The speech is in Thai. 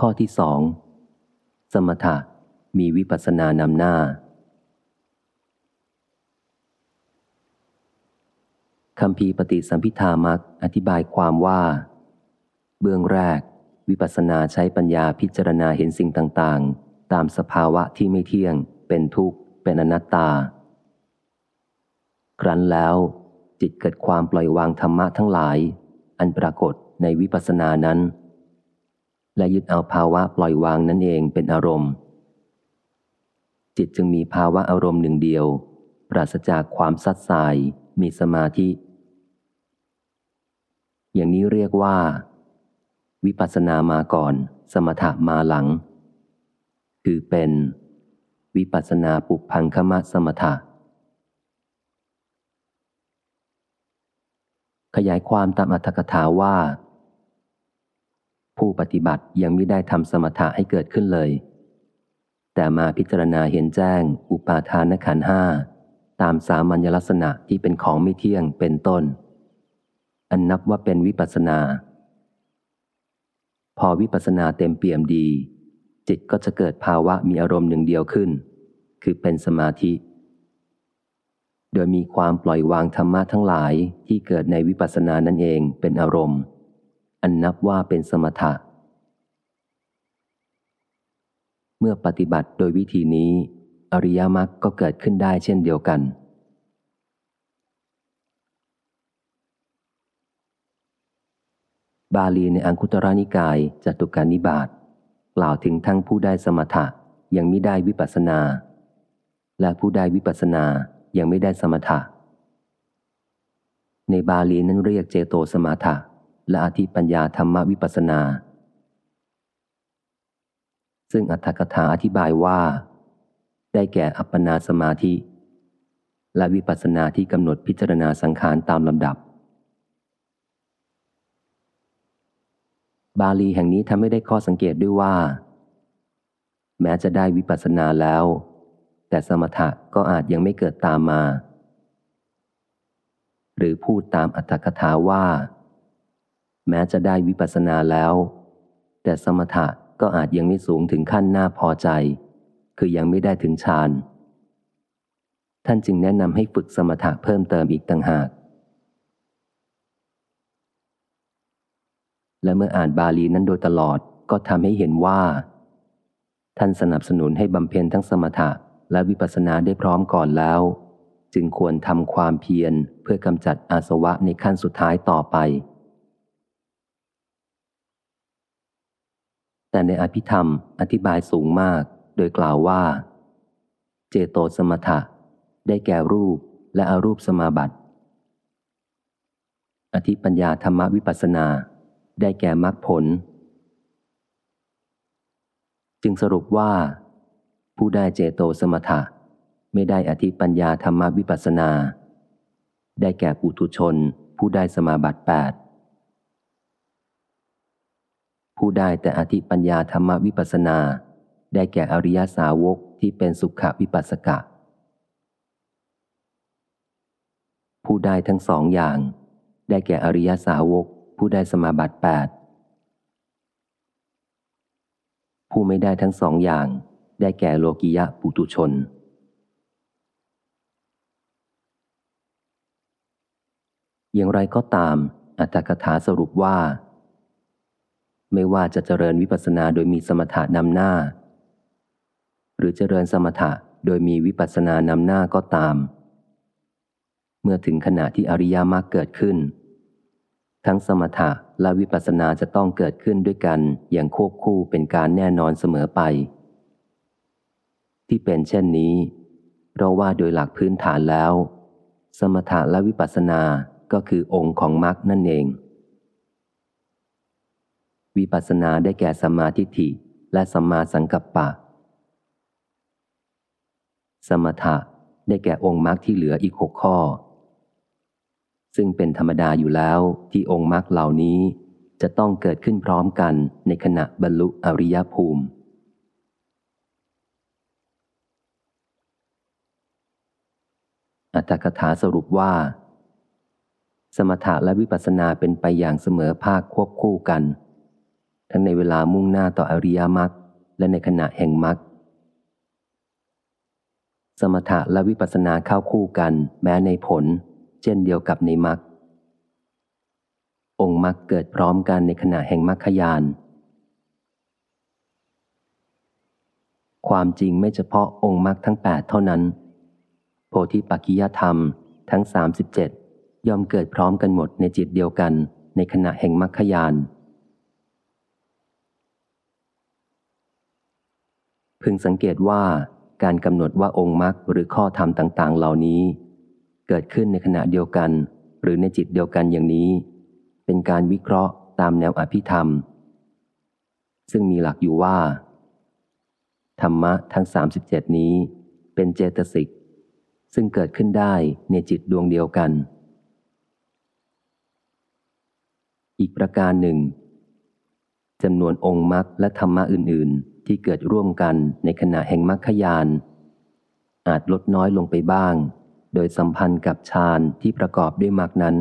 ข้อที่สอง สมถะมีวิปัสสนานำหน้าคำพีปฏิสัมพิธามักอธิบายความว่า เบื้องแรก วิปัสสนาใช้ปัญญาพิจารณาเห็นสิ่งต่างๆ ตามสภาวะที่ไม่เที่ยง เป็นทุกข์ เป็นอนัตตา ครั้นแล้ว จิตเกิดความปล่อยวางธรรมะทั้งหลาย อันปรากฏในวิปัสสนานั้น และยึดเอาภาวะปล่อยวางนั่นเองเป็นอารมณ์ จิตจึงมีภาวะอารมณ์หนึ่งเดียว ปราศจากความซัดสาย มีสมาธิ อย่างนี้เรียกว่า วิปัสสนามาก่อน สมถะมาหลัง คือเป็นวิปัสสนาปุพังคมะสมถะ ขยายความตามอัตถกถาว่า ผู้ปฏิบัติยังไม่ได้ทำสมถะให้เกิดขึ้นเลย แต่มาพิจารณาเห็นแจ้ง อุปาทานขันห้าตามสามัญลักษณะที่เป็นของไม่เที่ยงเป็นต้น อันนับว่าเป็นวิปัสนา พอวิปัสนาเต็มเปี่ยมดี จิตก็จะเกิดภาวะมีอารมณ์หนึ่งเดียวขึ้น คือเป็นสมาธิ โดยมีความปล่อยวางธรรมะทั้งหลายที่เกิดในวิปัสสนานั่นเองเป็นอารมณ์ อันนับว่าเป็นสมถะ เมื่อปฏิบัติโดยวิธีนี้ อริยมรรคก็เกิดขึ้นได้เช่นเดียวกัน บาลีในอังคุตรนิกายจตุการนิบาตกล่าวถึงทั้งผู้ได้สมถะยังไม่ได้วิปัสสนา และผู้ได้วิปัสสนายังไม่ได้สมถะ ในบาลีนั้นเรียกเจโตสมาถะ และอธิปัญญาธรรมวิปัสนา ซึ่งอัตถกถาอธิบายว่า ได้แก่อัปปนาสมาธิ และวิปัสนาที่กำหนดพิจารณาสังขารตามลำดับ บาลีแห่งนี้ทำให้ได้ข้อสังเกตด้วยว่า แม้จะได้วิปัสสนาแล้ว แต่สมถะก็อาจยังไม่เกิดตามมา หรือพูดตามอัตถกถาว่า แม้จะได้วิปัสสนาแล้ว แต่สมถะก็อาจยังไม่สูงถึงขั้นน่าพอใจ คือยังไม่ได้ถึงฌาน ท่านจึงแนะนำให้ฝึกสมถะเพิ่มเติมอีกต่างหาก และเมื่ออ่านบาลีนั้นโดยตลอดก็ทำให้เห็นว่า ท่านสนับสนุนให้บำเพ็ญทั้งสมถะและวิปัสสนาได้พร้อมก่อนแล้ว จึงควรทำความเพียรเพื่อกำจัดอาสวะในขั้นสุดท้ายต่อไป แต่ในอภิธรรมอธิบายสูงมาก โดยกล่าวว่า เจโตสมถะ ได้แก่รูปและอรูปสมาบัติ อธิปัญญาธรรมวิปัสสนา ได้แก่มรรคผล จึงสรุปว่า ผู้ได้เจโตสมถะ ไม่ได้อธิปัญญาธรรมวิปัสสนา ได้แก่ปุถุชน ผู้ได้สมาบัติแปด ผู้ได้แต่อธิปัญญาธรรมวิปัสนา ได้แก่อริยสาวกที่เป็นสุขวิปัสสกะ ผู้ได้ทั้งสองอย่าง ได้แก่อริยสาวก ผู้ได้สมาบัติแปดผู้ไม่ได้ทั้งสองอย่าง ได้แก่โลกิยะปุตุชนอย่างไรก็ตามอัตถกถาสรุปว่า ไม่ว่าจะเจริญวิปัสสนาโดยมีสมถะนำหน้า หรือเจริญสมถะโดยมีวิปัสสนานำหน้าก็ตาม เมื่อถึงขณะที่อริยามรรคเกิดขึ้น ทั้งสมถะและวิปัสสนาจะต้องเกิดขึ้นด้วยกันอย่างควบคู่เป็นการแน่นอนเสมอไป ที่เป็นเช่นนี้ เพราะว่าโดยหลักพื้นฐานแล้ว สมถะและวิปัสสนาก็คือองค์ของมรรคนั่นเอง วิปัสสนาได้แก่สัมมาทิฏฐิและสัมมาสังกัปปะ สมถะได้แก่องค์มรรคที่เหลืออีกหกข้อ ซึ่งเป็นธรรมดาอยู่แล้วที่องค์มรรคเหล่านี้จะต้องเกิดขึ้นพร้อมกันในขณะบรรลุอริยภูมิ อัตถกถาสรุปว่า สมถะและวิปัสสนาเป็นไปอย่างเสมอภาคควบคู่กัน ทั้งในเวลามุ่งหน้าต่ออริยมรรคและในขณะแห่งมรรคสมถะและวิปัสสนาเข้าคู่กันแม้ในผล เช่นเดียวกับในมรรคองค์มรรคเกิดพร้อมกันในขณะแห่งมรรคยาน ความจริงไม่เฉพาะองค์มรรคทั้งแปดเท่านั้น โพธิปัจกิยธรรมทั้ง 37 ย่อมเกิดพร้อมกันหมดในจิตเดียวกันในขณะแห่งมรรคยาน พึงสังเกตว่าการกำหนดว่าองค์มรรคหรือข้อธรรมต่าง ๆ เหล่านี้ เกิดขึ้นในขณะเดียวกัน หรือในจิตเดียวกันอย่างนี้ เป็นการวิเคราะห์ตามแนวอภิธรรม ซึ่งมีหลักอยู่ว่า ธรรมะทั้ง 37 นี้ เป็นเจตสิกซึ่งเกิดขึ้นได้ในจิตดวงเดียวกัน อีกประการหนึ่งจำนวนองค์มรรคและธรรมะอื่น ๆ ที่เกิดร่วมกันในขณะแห่งมรรคยาน อาจลดน้อยลงไปบ้าง โดยสัมพันธ์กับฌานที่ประกอบด้วยมรรคนั้น